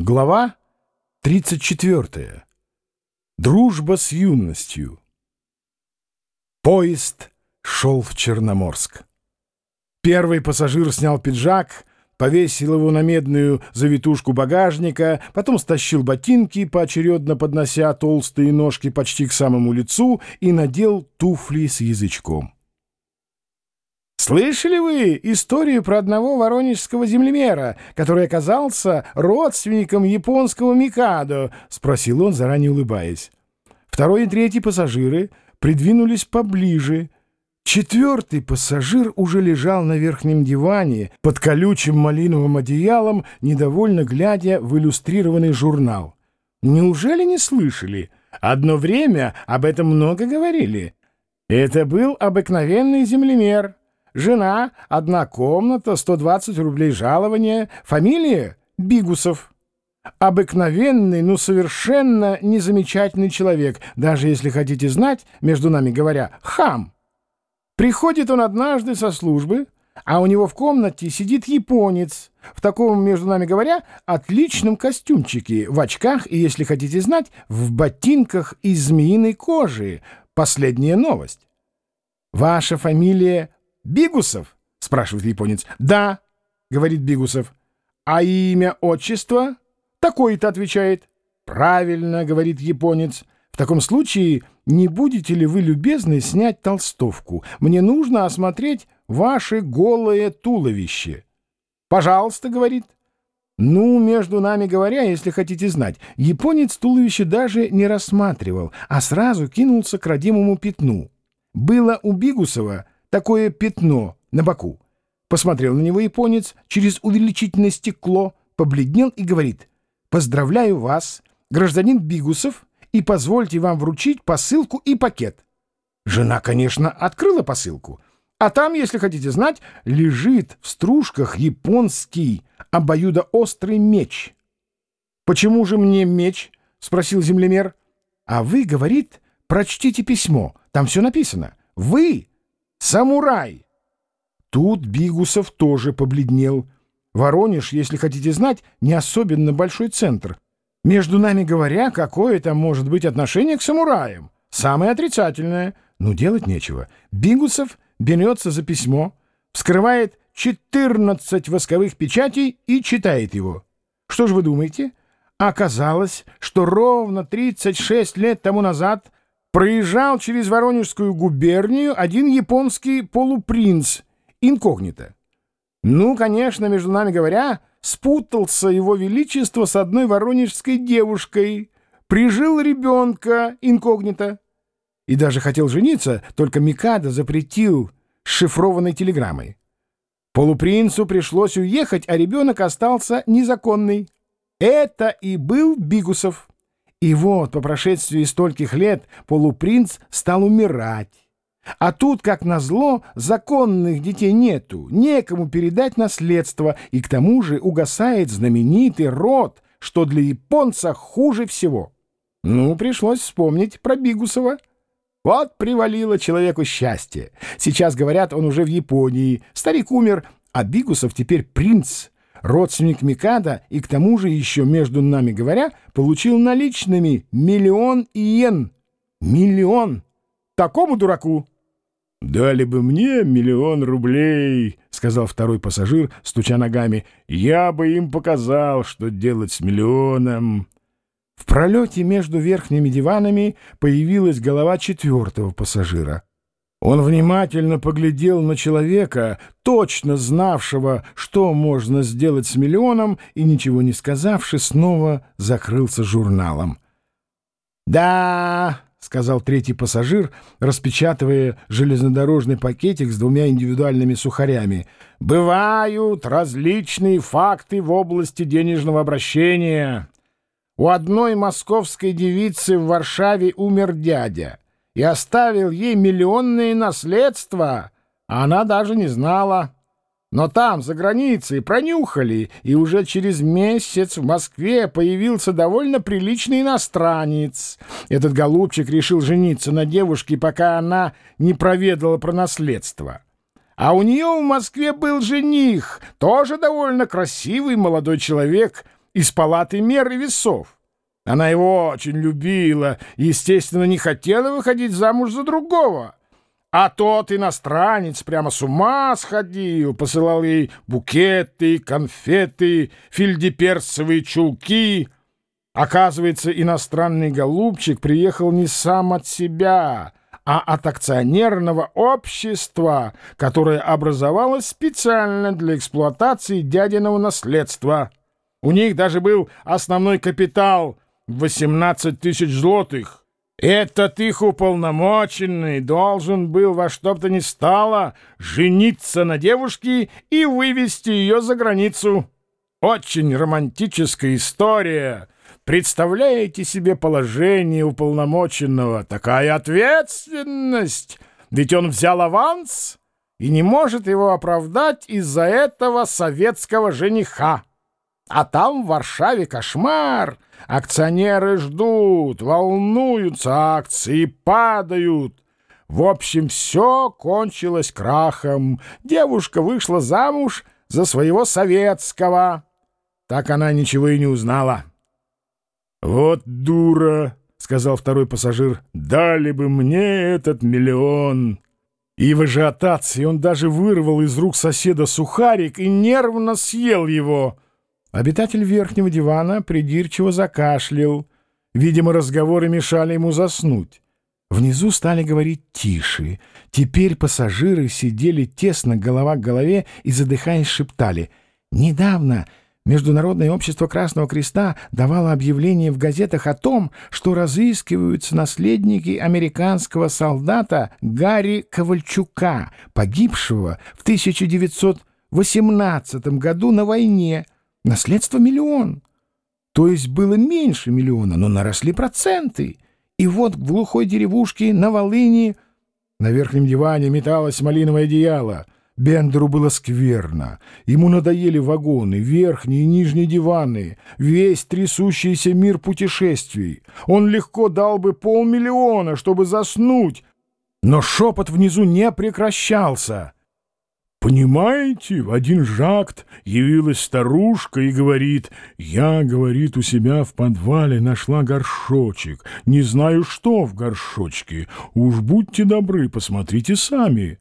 Глава 34. Дружба с юностью. Поезд шел в Черноморск. Первый пассажир снял пиджак, повесил его на медную завитушку багажника, потом стащил ботинки, поочередно поднося толстые ножки почти к самому лицу, и надел туфли с язычком. Слышали вы историю про одного воронежского землемера, который оказался родственником японского Микадо? — спросил он, заранее улыбаясь. Второй и третий пассажиры придвинулись поближе. Четвертый пассажир уже лежал на верхнем диване под колючим малиновым одеялом, недовольно глядя в иллюстрированный журнал. Неужели не слышали? Одно время об этом много говорили. Это был обыкновенный землемер — Жена, одна комната, 120 рублей жалования. Фамилия — Бигусов. Обыкновенный, но совершенно незамечательный человек, даже если хотите знать, между нами говоря, хам. Приходит он однажды со службы, а у него в комнате сидит японец в таком, между нами говоря, отличном костюмчике, в очках и, если хотите знать, в ботинках из змеиной кожи. Последняя новость. Ваша фамилия «Бигусов?» — спрашивает японец. «Да», — говорит Бигусов. «А имя, отчество?» «Такое-то», — отвечает. «Правильно», — говорит японец. «В таком случае не будете ли вы любезны снять толстовку? Мне нужно осмотреть ваше голое туловище». «Пожалуйста», — говорит. Ну, между нами говоря, если хотите знать, японец туловище даже не рассматривал, а сразу кинулся к родимому пятну. Было у Бигусова такое пятно на боку. Посмотрел на него японец через увеличительное стекло, побледнел и говорит «Поздравляю вас, гражданин Бигусов, и позвольте вам вручить посылку и пакет». Жена, конечно, открыла посылку, а там, если хотите знать, лежит в стружках японский обоюдоострый меч. «Почему же мне меч?» — спросил землемер. «А вы, — говорит, — прочтите письмо, там все написано. Вы Самурай!» Тут Бигусов тоже побледнел. Воронеж, если хотите знать, не особенно большой центр. Между нами говоря, какое там может быть отношение к самураям? Самое отрицательное. Но делать нечего. Бигусов берется за письмо, вскрывает 14 восковых печатей и читает его. Что же вы думаете? Оказалось, что ровно 36 лет тому назад проезжал через Воронежскую губернию один японский полупринц, инкогнито. Ну, конечно, между нами говоря, спутался его величество с одной воронежской девушкой, прижил ребенка инкогнито. И даже хотел жениться, только Микадо запретил шифрованной телеграммой. Полупринцу пришлось уехать, а ребенок остался незаконный. Это и был Бигусов. И вот, по прошествии стольких лет, полупринц стал умирать. А тут, как назло, законных детей нету, некому передать наследство, и к тому же угасает знаменитый род, что для японца хуже всего. Ну, пришлось вспомнить про Бигусова. Вот привалило человеку счастье. Сейчас, говорят, он уже в Японии. Старик умер, а Бигусов теперь принц — родственник Микада и к тому же еще, между нами говоря, получил наличными миллион иен. Миллион! Такому дураку! «Дали бы мне миллион рублей», — сказал второй пассажир, стуча ногами. «Я бы им показал, что делать с миллионом». В пролете между верхними диванами появилась голова четвертого пассажира — он внимательно поглядел на человека, точно знавшего, что можно сделать с миллионом, и, ничего не сказавши, снова закрылся журналом. «Да», — сказал третий пассажир, распечатывая железнодорожный пакетик с двумя индивидуальными сухарями, «бывают различные факты в области денежного обращения. У одной московской девицы в Варшаве умер дядя» и оставил ей миллионные наследства, а она даже не знала. Но там, за границей, пронюхали, и уже через месяц в Москве появился довольно приличный иностранец. Этот голубчик решил жениться на девушке, пока она не проведала про наследство. А у нее в Москве был жених, тоже довольно красивый молодой человек — из палаты мер и весов. Она его очень любила естественно, не хотела выходить замуж за другого. А тот иностранец прямо с ума сходил, посылал ей букеты, конфеты, фильдеперцевые чулки. Оказывается, иностранный голубчик приехал не сам от себя, а от акционерного общества, которое образовалось специально для эксплуатации дядиного наследства. У них даже был основной капитал — 18 тысяч злотых. Этот их уполномоченный должен был во что бы то ни стало жениться на девушке и вывести ее за границу. Очень романтическая история — Представляете себе положение уполномоченного? Такая ответственность! Ведь он взял аванс и не может его оправдать из-за этого советского жениха. А там в Варшаве кошмар. Акционеры ждут, волнуются, акции падают. В общем, все кончилось крахом. Девушка вышла замуж за своего советского. Так она ничего и не узнала. «Вот дура!» — сказал второй пассажир. «Дали бы мне этот миллион!» И в ажиотации он даже вырвал из рук соседа сухарик и нервно съел его. Обитатель верхнего дивана придирчиво закашлял. Видимо, разговоры мешали ему заснуть. Внизу стали говорить тише. Теперь пассажиры сидели тесно голова к голове и, задыхаясь, шептали. «Недавно Международное общество Красного Креста давало объявление в газетах о том, что разыскиваются наследники американского солдата Гарри Ковальчука, погибшего в 1918 году на войне. Наследство миллион. То есть было меньше миллиона, но наросли проценты. И вот в глухой деревушке на Волыни на верхнем диване металось малиновое одеяло — Бендеру было скверно. Ему надоели вагоны, верхние и нижние диваны, весь трясущийся мир путешествий. Он легко дал бы полмиллиона, чтобы заснуть, но шепот внизу не прекращался. «Понимаете, в один жакт явилась старушка и говорит, «Я, — говорит, — у себя в подвале нашла горшочек. Не знаю, что в горшочке. Уж будьте добры, посмотрите сами».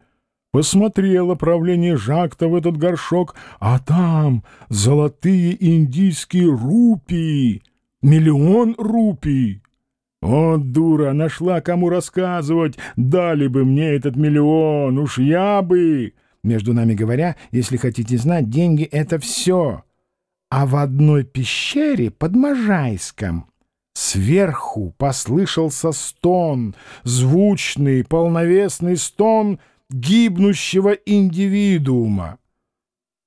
Посмотрело правление Жакта в этот горшок, а там золотые индийские рупии, миллион рупий. О, дура, нашла кому рассказывать, дали бы мне этот миллион, уж я бы... Между нами говоря, если хотите знать, деньги — это все. А в одной пещере под Можайском сверху послышался стон, звучный, полновесный стон — гибнущего индивидуума.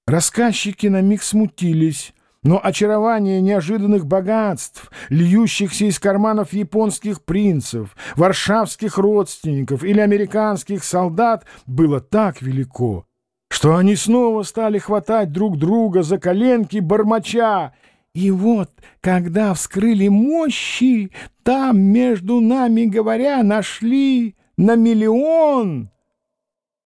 Рассказчики на миг смутились, но очарование неожиданных богатств, льющихся из карманов японских принцев, варшавских родственников или американских солдат, было так велико, что они снова стали хватать друг друга за коленки бормоча. И вот, когда вскрыли мощи, там, между нами говоря, нашли на миллион